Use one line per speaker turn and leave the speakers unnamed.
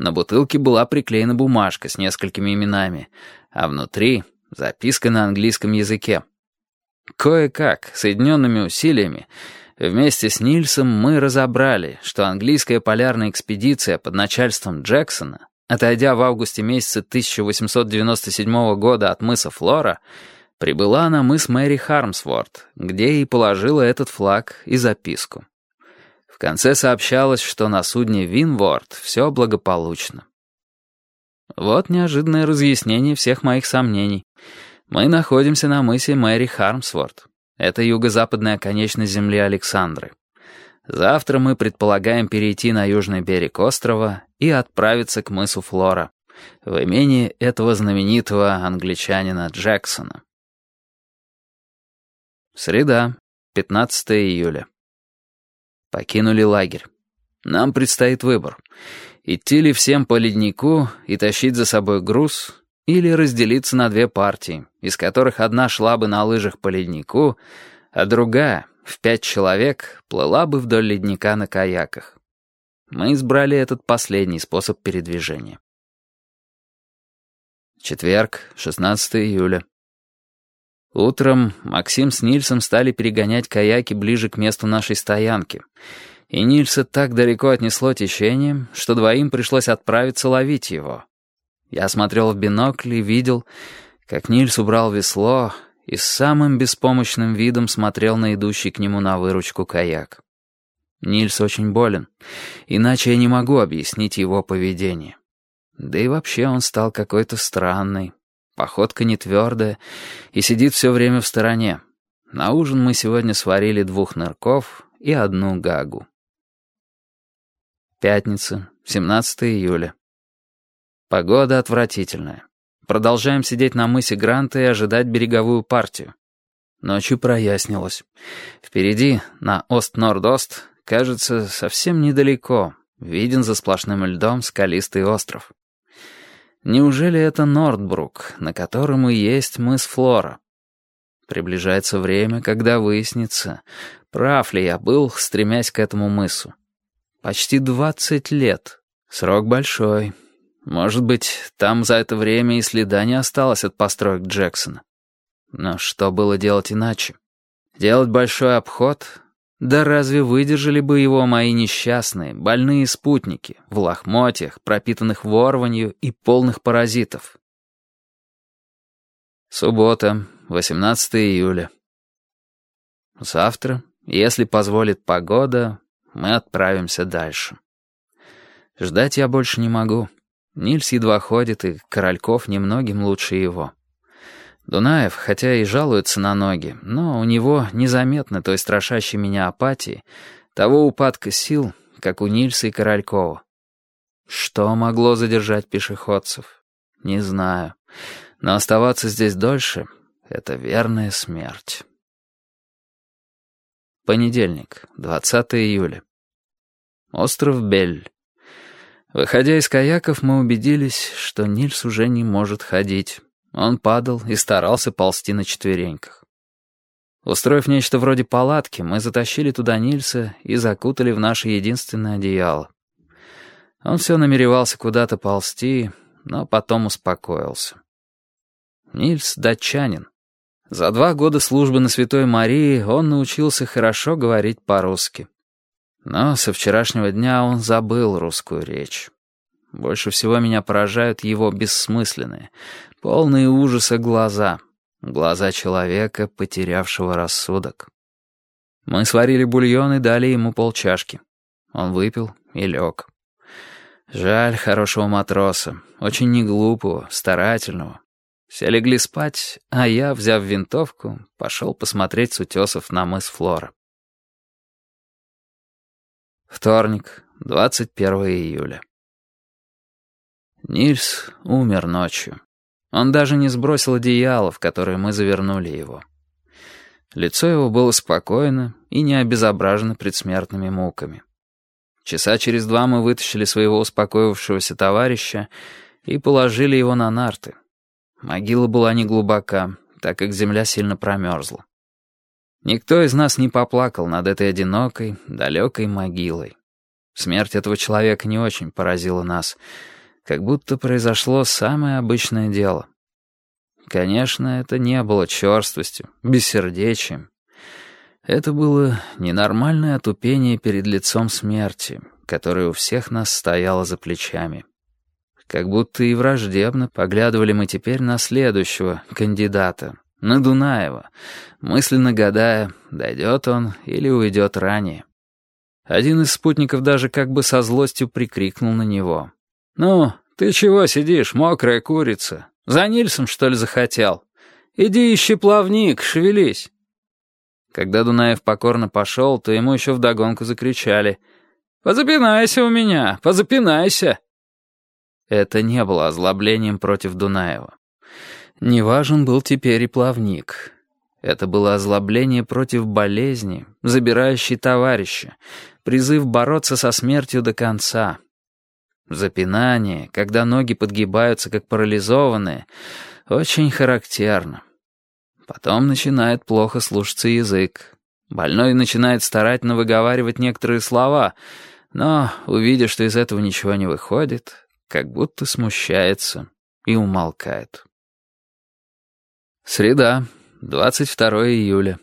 На бутылке была приклеена бумажка с несколькими именами, а внутри — записка на английском языке. Кое-как, соединенными усилиями, вместе с Нильсом мы разобрали, что английская полярная экспедиция под начальством Джексона, отойдя в августе месяца 1897 года от мыса Флора, прибыла на мыс Мэри Хармсворт, где и положила этот флаг и записку конце сообщалось, что на судне «Винворд» все благополучно. Вот неожиданное разъяснение всех моих сомнений. Мы находимся на мысе Мэри Хармсворт. Это юго-западная оконечность земли Александры. Завтра мы предполагаем перейти на южный берег острова и отправиться к мысу Флора, в имение этого знаменитого англичанина Джексона. Среда, 15 июля. Покинули лагерь. Нам предстоит выбор. Идти ли всем по леднику и тащить за собой груз, или разделиться на две партии, из которых одна шла бы на лыжах по леднику, а другая, в пять человек, плыла бы вдоль ледника на каяках. Мы избрали этот последний способ передвижения. Четверг, 16 июля. Утром Максим с Нильсом стали перегонять каяки ближе к месту нашей стоянки. И Нильса так далеко отнесло течением, что двоим пришлось отправиться ловить его. Я смотрел в бинокль и видел, как Нильс убрал весло и с самым беспомощным видом смотрел на идущий к нему на выручку каяк. Нильс очень болен, иначе я не могу объяснить его поведение. Да и вообще он стал какой-то странный, Походка не твердая и сидит все время в стороне. На ужин мы сегодня сварили двух нырков и одну гагу. Пятница, 17 июля. Погода отвратительная. Продолжаем сидеть на мысе Гранта и ожидать береговую партию. Ночью прояснилось. Впереди, на Ост-Норд-Ост, кажется, совсем недалеко, виден за сплошным льдом скалистый остров. Неужели это Нордбрук, на котором и есть мыс Флора? Приближается время, когда выяснится, прав ли я был, стремясь к этому мысу. Почти двадцать лет. Срок большой. Может быть, там за это время и следа не осталось от построек Джексона. Но что было делать иначе? Делать большой обход, да разве выдержали бы его мои несчастные, больные спутники, в лохмотьях, пропитанных ворванью и полных паразитов? Суббота, 18 июля. Завтра, если позволит погода, мы отправимся дальше. Ждать я больше не могу. Нильс едва ходит, и Корольков немногим лучше его. Дунаев, хотя и жалуется на ноги, но у него незаметно той страшащей меня апатии, того упадка сил, как у Нильса и Королькова. Что могло задержать пешеходцев? Не знаю. Но оставаться здесь дольше — это верная смерть. Понедельник, 20 июля. Остров Бель. Выходя из каяков, мы убедились, что Нильс уже не может ходить. Он падал и старался ползти на четвереньках. Устроив нечто вроде палатки, мы затащили туда Нильса и закутали в наше единственное одеяло. Он все намеревался куда-то ползти, но потом успокоился. Нильс — датчанин. За два года службы на Святой Марии он научился хорошо говорить по-русски. Но со вчерашнего дня он забыл русскую речь. Больше всего меня поражают его бессмысленные, полные ужаса глаза. Глаза человека, потерявшего рассудок. Мы сварили бульон и дали ему полчашки. Он выпил и лег. Жаль хорошего матроса, очень неглупого, старательного. Все легли спать, а я, взяв винтовку, пошел посмотреть с утесов на мыс Флора. Вторник, 21 июля. Нильс умер ночью. Он даже не сбросил одеяло, в которое мы завернули его. Лицо его было спокойно и не обезображено предсмертными муками. Часа через два мы вытащили своего успокоившегося товарища и положили его на нарты. Могила была неглубока, так как земля сильно промерзла. Никто из нас не поплакал над этой одинокой, далекой могилой. Смерть этого человека не очень поразила нас, как будто произошло самое обычное дело. Конечно, это не было черствостью, бессердечием. Это было ненормальное отупение перед лицом смерти, которое у всех нас стояло за плечами. Как будто и враждебно поглядывали мы теперь на следующего кандидата, на Дунаева, мысленно гадая, дойдет он или уйдет ранее. Один из спутников даже как бы со злостью прикрикнул на него. «Ну, ты чего сидишь, мокрая курица? За Нильсом, что ли, захотел? Иди ищи плавник, шевелись!» Когда Дунаев покорно пошел, то ему еще вдогонку закричали. «Позапинайся у меня, позапинайся!» Это не было озлоблением против Дунаева. Неважен был теперь и плавник. Это было озлобление против болезни, забирающей товарища, призыв бороться со смертью до конца. Запинание, когда ноги подгибаются, как парализованные, очень характерно. Потом начинает плохо слушаться язык. Больной начинает старательно выговаривать некоторые слова, но, увидя, что из этого ничего не выходит, как будто смущается и умолкает. Среда, 22 июля.